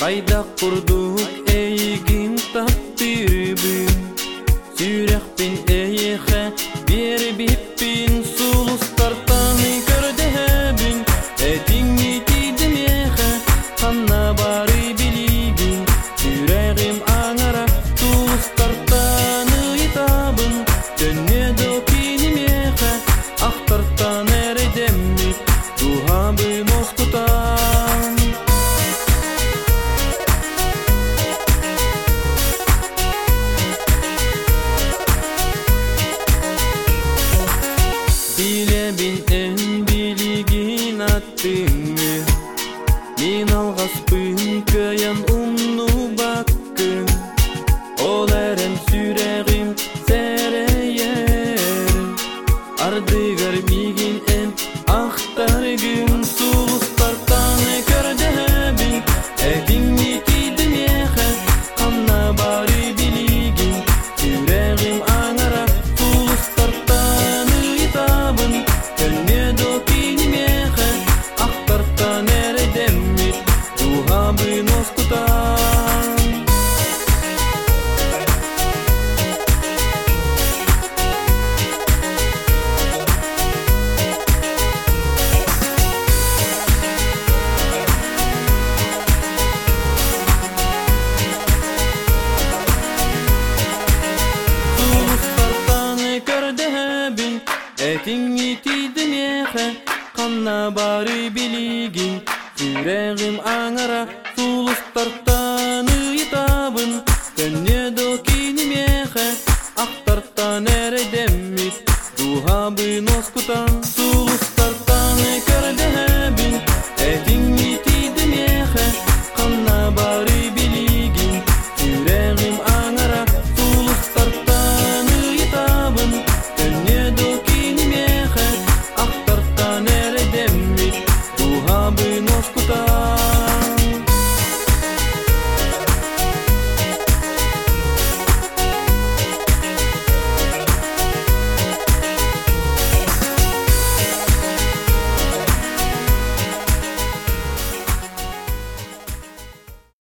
Kayda kurduk ey Билебейтін билігін аттыңы Мен алғаспын көйін Әтіңі мехе қанна бары білігін жүрегім аңара сулыстартан ұйтабын көнне докини мехе ақтартан әрі деммит духа